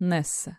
Несса.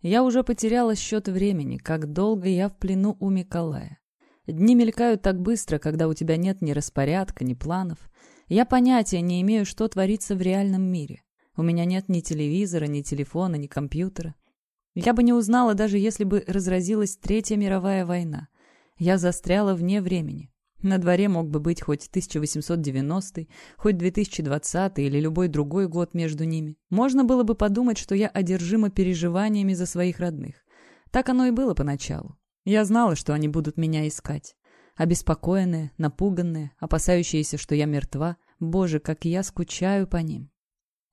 Я уже потеряла счет времени, как долго я в плену у Миколая. Дни мелькают так быстро, когда у тебя нет ни распорядка, ни планов. Я понятия не имею, что творится в реальном мире. У меня нет ни телевизора, ни телефона, ни компьютера. Я бы не узнала, даже если бы разразилась Третья мировая война. Я застряла вне времени. На дворе мог бы быть хоть 1890, хоть 2020 или любой другой год между ними. Можно было бы подумать, что я одержима переживаниями за своих родных. Так оно и было поначалу. Я знала, что они будут меня искать. Обеспокоенные, напуганные, опасающиеся, что я мертва. Боже, как я скучаю по ним.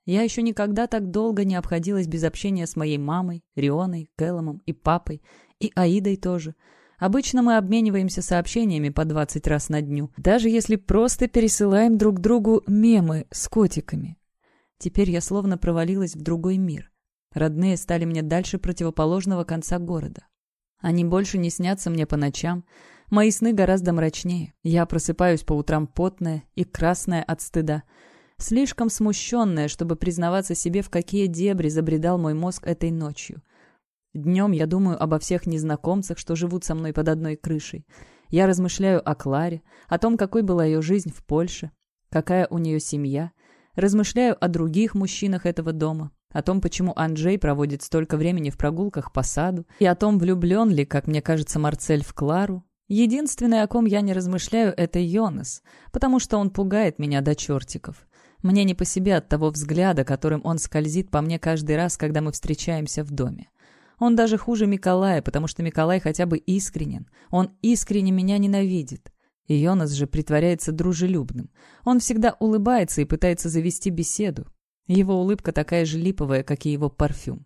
Я еще никогда так долго не обходилась без общения с моей мамой, Рионой, Кэлломом и папой, и Аидой тоже — Обычно мы обмениваемся сообщениями по 20 раз на дню, даже если просто пересылаем друг другу мемы с котиками. Теперь я словно провалилась в другой мир. Родные стали мне дальше противоположного конца города. Они больше не снятся мне по ночам. Мои сны гораздо мрачнее. Я просыпаюсь по утрам потная и красная от стыда. Слишком смущенная, чтобы признаваться себе, в какие дебри забредал мой мозг этой ночью — Днем я думаю обо всех незнакомцах, что живут со мной под одной крышей. Я размышляю о Кларе, о том, какой была ее жизнь в Польше, какая у нее семья. Размышляю о других мужчинах этого дома, о том, почему Анджей проводит столько времени в прогулках по саду, и о том, влюблен ли, как мне кажется, Марцель в Клару. Единственное, о ком я не размышляю, это Йонас, потому что он пугает меня до чертиков. Мне не по себе от того взгляда, которым он скользит по мне каждый раз, когда мы встречаемся в доме. Он даже хуже Миколая, потому что Миколай хотя бы искренен. Он искренне меня ненавидит. И Йонас же притворяется дружелюбным. Он всегда улыбается и пытается завести беседу. Его улыбка такая же липовая, как и его парфюм.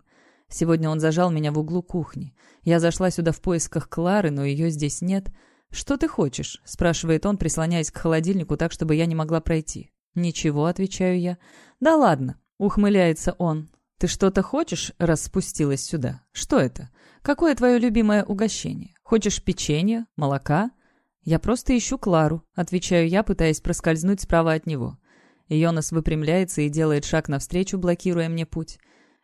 Сегодня он зажал меня в углу кухни. Я зашла сюда в поисках Клары, но ее здесь нет. «Что ты хочешь?» – спрашивает он, прислоняясь к холодильнику так, чтобы я не могла пройти. «Ничего», – отвечаю я. «Да ладно», – ухмыляется он. «Ты что-то хочешь, раз спустилась сюда? Что это? Какое твое любимое угощение? Хочешь печенье? Молока?» «Я просто ищу Клару», — отвечаю я, пытаясь проскользнуть справа от него. Йонас выпрямляется и делает шаг навстречу, блокируя мне путь.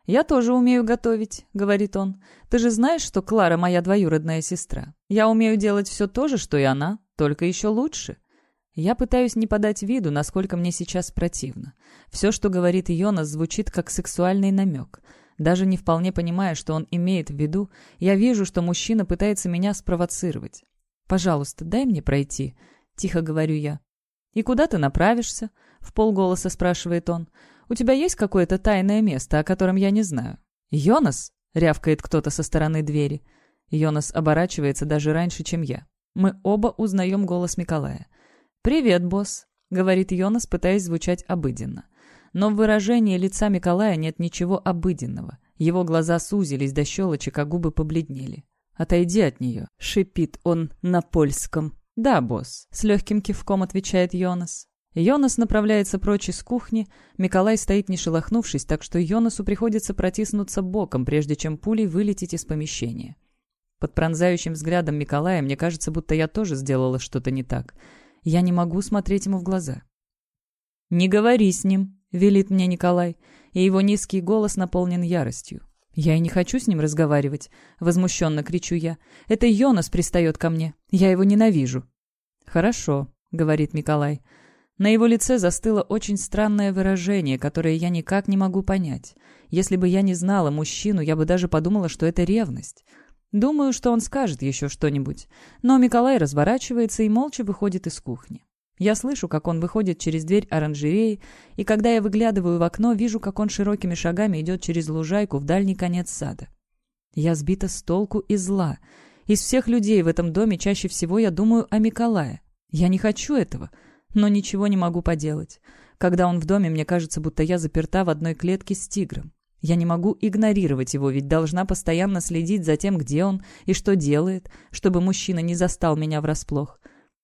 «Я тоже умею готовить», — говорит он. «Ты же знаешь, что Клара моя двоюродная сестра? Я умею делать все то же, что и она, только еще лучше». Я пытаюсь не подать виду, насколько мне сейчас противно. Все, что говорит Йонас, звучит как сексуальный намек. Даже не вполне понимая, что он имеет в виду, я вижу, что мужчина пытается меня спровоцировать. «Пожалуйста, дай мне пройти», — тихо говорю я. «И куда ты направишься?» — в полголоса спрашивает он. «У тебя есть какое-то тайное место, о котором я не знаю?» «Йонас?» — рявкает кто-то со стороны двери. Йонас оборачивается даже раньше, чем я. Мы оба узнаем голос Николая. «Привет, босс», — говорит Йонас, пытаясь звучать обыденно. Но в выражении лица Николая нет ничего обыденного. Его глаза сузились до щелочек, а губы побледнели. «Отойди от нее», — шипит он на польском. «Да, босс», — с легким кивком отвечает Йонас. Йонас направляется прочь из кухни. Миколай стоит не шелохнувшись, так что Йонасу приходится протиснуться боком, прежде чем пулей вылететь из помещения. Под пронзающим взглядом Миколая мне кажется, будто я тоже сделала что-то не так. Я не могу смотреть ему в глаза. «Не говори с ним», — велит мне Николай, и его низкий голос наполнен яростью. «Я и не хочу с ним разговаривать», — возмущенно кричу я. «Это Йонас пристает ко мне. Я его ненавижу». «Хорошо», — говорит Николай. На его лице застыло очень странное выражение, которое я никак не могу понять. Если бы я не знала мужчину, я бы даже подумала, что это ревность. Думаю, что он скажет еще что-нибудь. Но Николай разворачивается и молча выходит из кухни. Я слышу, как он выходит через дверь оранжереи, и когда я выглядываю в окно, вижу, как он широкими шагами идет через лужайку в дальний конец сада. Я сбита с толку и зла. Из всех людей в этом доме чаще всего я думаю о Николае. Я не хочу этого, но ничего не могу поделать. Когда он в доме, мне кажется, будто я заперта в одной клетке с тигром. Я не могу игнорировать его, ведь должна постоянно следить за тем, где он и что делает, чтобы мужчина не застал меня врасплох.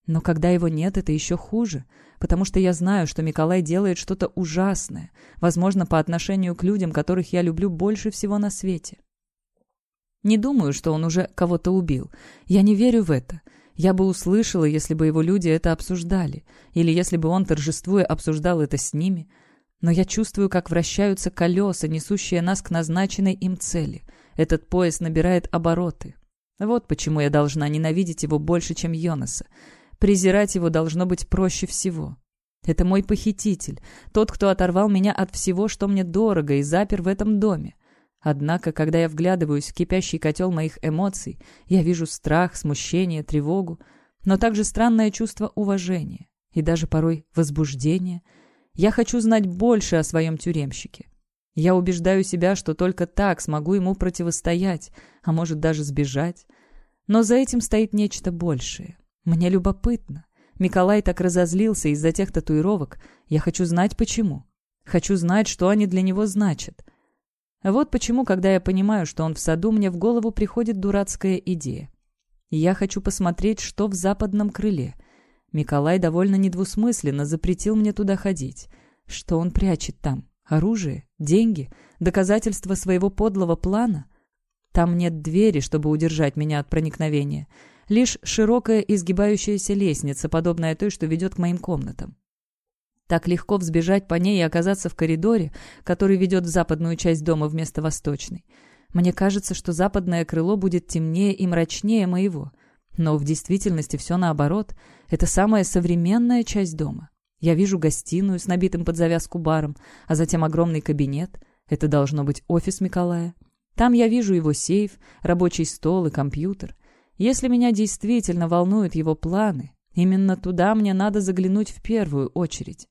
Но когда его нет, это еще хуже, потому что я знаю, что Николай делает что-то ужасное, возможно, по отношению к людям, которых я люблю больше всего на свете. Не думаю, что он уже кого-то убил. Я не верю в это. Я бы услышала, если бы его люди это обсуждали, или если бы он, торжествуя, обсуждал это с ними – Но я чувствую, как вращаются колеса, несущие нас к назначенной им цели. Этот поезд набирает обороты. Вот почему я должна ненавидеть его больше, чем Йонаса. Презирать его должно быть проще всего. Это мой похититель, тот, кто оторвал меня от всего, что мне дорого, и запер в этом доме. Однако, когда я вглядываюсь в кипящий котел моих эмоций, я вижу страх, смущение, тревогу, но также странное чувство уважения и даже порой возбуждения. Я хочу знать больше о своем тюремщике. Я убеждаю себя, что только так смогу ему противостоять, а может даже сбежать. Но за этим стоит нечто большее. Мне любопытно. Миколай так разозлился из-за тех татуировок. Я хочу знать, почему. Хочу знать, что они для него значат. Вот почему, когда я понимаю, что он в саду, мне в голову приходит дурацкая идея. Я хочу посмотреть, что в западном крыле. Миколай довольно недвусмысленно запретил мне туда ходить. Что он прячет там? Оружие? Деньги? Доказательства своего подлого плана? Там нет двери, чтобы удержать меня от проникновения. Лишь широкая изгибающаяся лестница, подобная той, что ведет к моим комнатам. Так легко взбежать по ней и оказаться в коридоре, который ведет в западную часть дома вместо восточной. Мне кажется, что западное крыло будет темнее и мрачнее моего. Но в действительности все наоборот. Это самая современная часть дома. Я вижу гостиную с набитым под завязку баром, а затем огромный кабинет. Это должно быть офис Николая. Там я вижу его сейф, рабочий стол и компьютер. Если меня действительно волнуют его планы, именно туда мне надо заглянуть в первую очередь.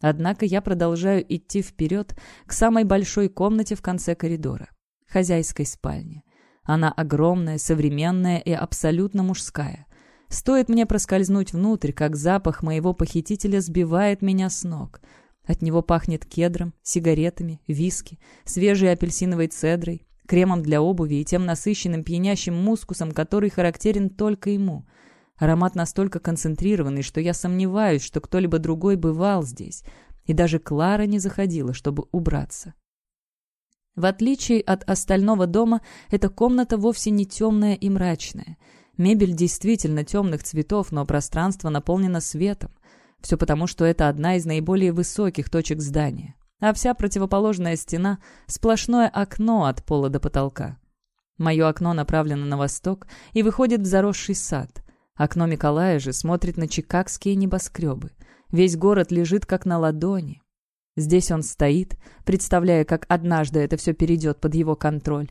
Однако я продолжаю идти вперед к самой большой комнате в конце коридора — хозяйской спальне. Она огромная, современная и абсолютно мужская. Стоит мне проскользнуть внутрь, как запах моего похитителя сбивает меня с ног. От него пахнет кедром, сигаретами, виски, свежей апельсиновой цедрой, кремом для обуви и тем насыщенным пьянящим мускусом, который характерен только ему — Аромат настолько концентрированный, что я сомневаюсь, что кто-либо другой бывал здесь, и даже Клара не заходила, чтобы убраться. В отличие от остального дома, эта комната вовсе не темная и мрачная. Мебель действительно темных цветов, но пространство наполнено светом. Все потому, что это одна из наиболее высоких точек здания. А вся противоположная стена — сплошное окно от пола до потолка. Мое окно направлено на восток и выходит в заросший сад. Окно Миколая же смотрит на чикагские небоскребы. Весь город лежит как на ладони. Здесь он стоит, представляя, как однажды это все перейдет под его контроль.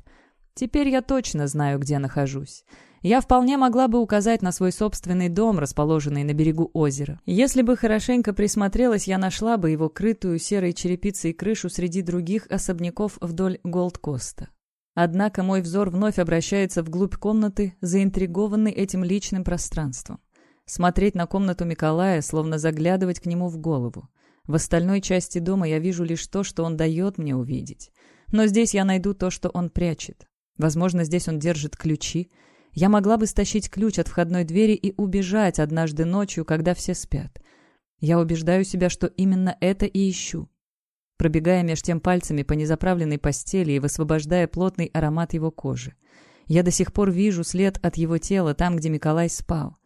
Теперь я точно знаю, где нахожусь. Я вполне могла бы указать на свой собственный дом, расположенный на берегу озера. Если бы хорошенько присмотрелась, я нашла бы его крытую серой черепицей крышу среди других особняков вдоль Голдкоста. Однако мой взор вновь обращается вглубь комнаты, заинтригованный этим личным пространством. Смотреть на комнату Николая, словно заглядывать к нему в голову. В остальной части дома я вижу лишь то, что он дает мне увидеть. Но здесь я найду то, что он прячет. Возможно, здесь он держит ключи. Я могла бы стащить ключ от входной двери и убежать однажды ночью, когда все спят. Я убеждаю себя, что именно это и ищу пробегая меж тем пальцами по незаправленной постели и высвобождая плотный аромат его кожи. Я до сих пор вижу след от его тела там, где Николай спал.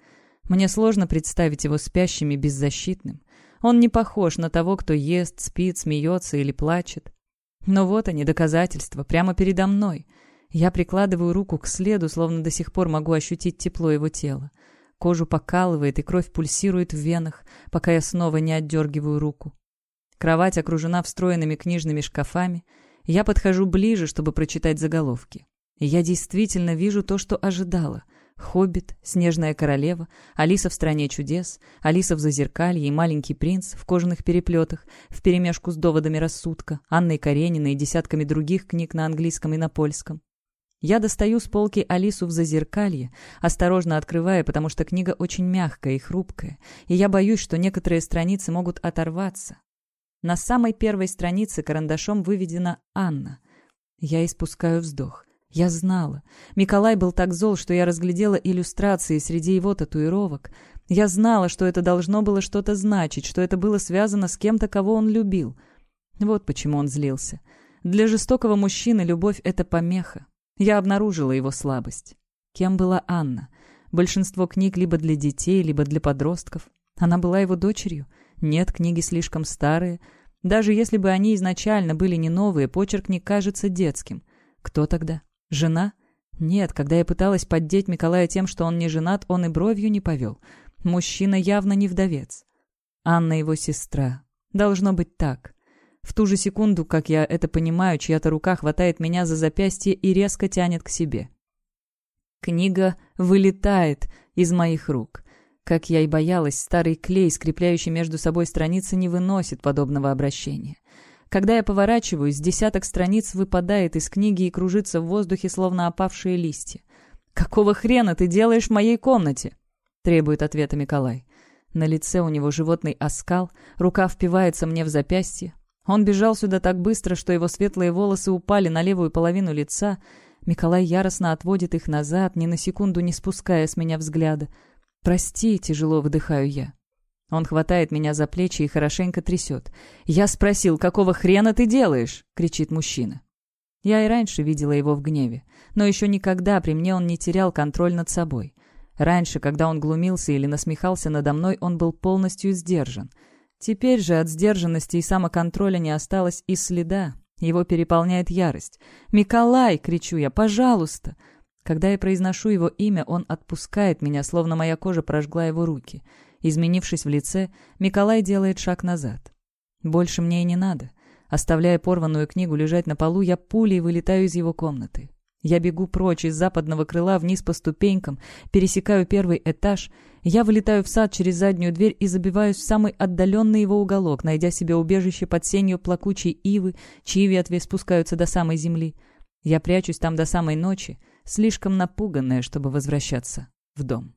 Мне сложно представить его спящим и беззащитным. Он не похож на того, кто ест, спит, смеется или плачет. Но вот они, доказательства, прямо передо мной. Я прикладываю руку к следу, словно до сих пор могу ощутить тепло его тела. Кожу покалывает, и кровь пульсирует в венах, пока я снова не отдергиваю руку. Кровать окружена встроенными книжными шкафами. Я подхожу ближе, чтобы прочитать заголовки. Я действительно вижу то, что ожидала. «Хоббит», «Снежная королева», «Алиса в стране чудес», «Алиса в зазеркалье» и «Маленький принц» в кожаных переплетах, вперемешку с доводами рассудка, Анной Карениной и десятками других книг на английском и на польском. Я достаю с полки Алису в зазеркалье, осторожно открывая, потому что книга очень мягкая и хрупкая, и я боюсь, что некоторые страницы могут оторваться. На самой первой странице карандашом выведена «Анна». Я испускаю вздох. Я знала. Николай был так зол, что я разглядела иллюстрации среди его татуировок. Я знала, что это должно было что-то значить, что это было связано с кем-то, кого он любил. Вот почему он злился. Для жестокого мужчины любовь — это помеха. Я обнаружила его слабость. Кем была Анна? Большинство книг либо для детей, либо для подростков. Она была его дочерью. Нет, книги слишком старые. Даже если бы они изначально были не новые, почерк не кажется детским. Кто тогда? Жена? Нет, когда я пыталась поддеть Николая тем, что он не женат, он и бровью не повел. Мужчина явно не вдовец. Анна его сестра. Должно быть так. В ту же секунду, как я это понимаю, чья-то рука хватает меня за запястье и резко тянет к себе. Книга вылетает из моих рук. Как я и боялась, старый клей, скрепляющий между собой страницы, не выносит подобного обращения. Когда я поворачиваюсь, десяток страниц выпадает из книги и кружится в воздухе, словно опавшие листья. «Какого хрена ты делаешь в моей комнате?» — требует ответа Николай. На лице у него животный оскал, рука впивается мне в запястье. Он бежал сюда так быстро, что его светлые волосы упали на левую половину лица. Николай яростно отводит их назад, ни на секунду не спуская с меня взгляда. «Прости», — тяжело выдыхаю я. Он хватает меня за плечи и хорошенько трясет. «Я спросил, какого хрена ты делаешь?» — кричит мужчина. Я и раньше видела его в гневе, но еще никогда при мне он не терял контроль над собой. Раньше, когда он глумился или насмехался надо мной, он был полностью сдержан. Теперь же от сдержанности и самоконтроля не осталось и следа. Его переполняет ярость. «Миколай!» — кричу я. «Пожалуйста!» Когда я произношу его имя, он отпускает меня, словно моя кожа прожгла его руки. Изменившись в лице, Миколай делает шаг назад. Больше мне и не надо. Оставляя порванную книгу лежать на полу, я пулей вылетаю из его комнаты. Я бегу прочь из западного крыла вниз по ступенькам, пересекаю первый этаж. Я вылетаю в сад через заднюю дверь и забиваюсь в самый отдаленный его уголок, найдя себе убежище под сенью плакучей ивы, чьи ветви спускаются до самой земли. Я прячусь там до самой ночи, слишком напуганная, чтобы возвращаться в дом.